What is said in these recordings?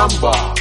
Pratamba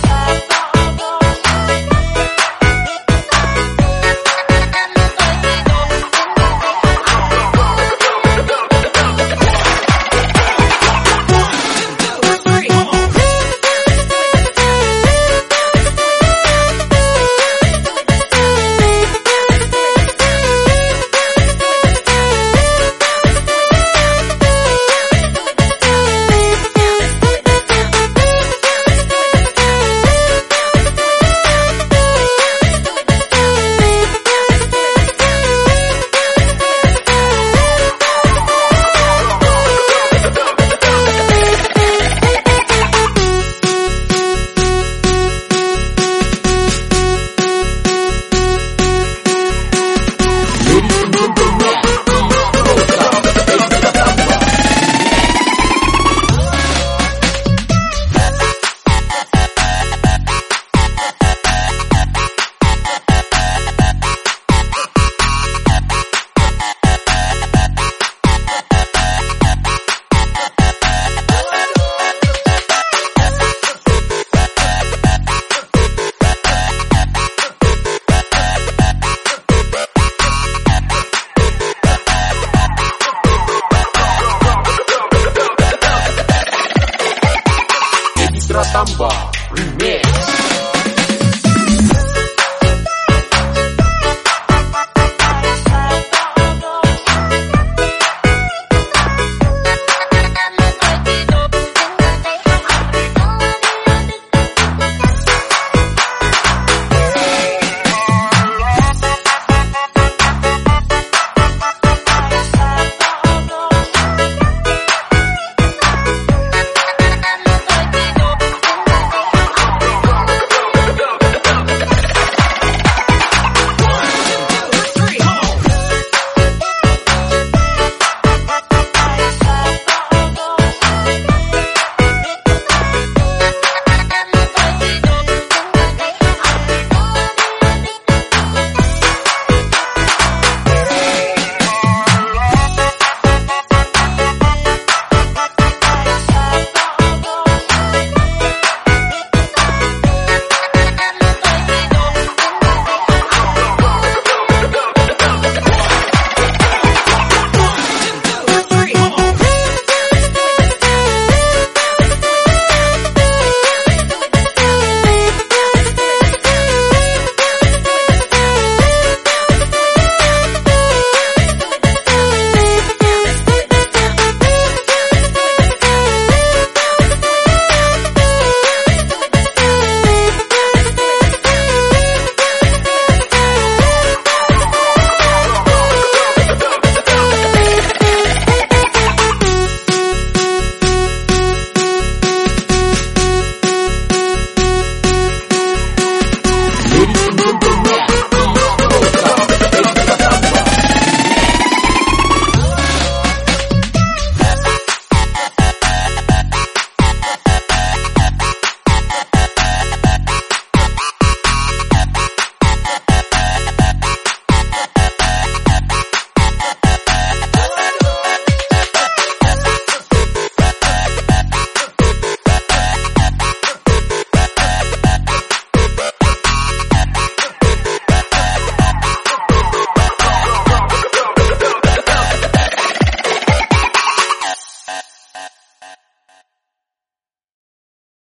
Bye. Pratamba Remix